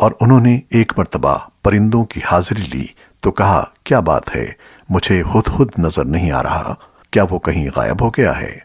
اور انہوں نے ایک مرتبہ پرندوں کی حاضری لی تو کہا، کیا بات ہے؟ مجھے ہد ہد نظر نہیں آ رہا۔ کیا وہ کہیں غائب ہو گیا ہے؟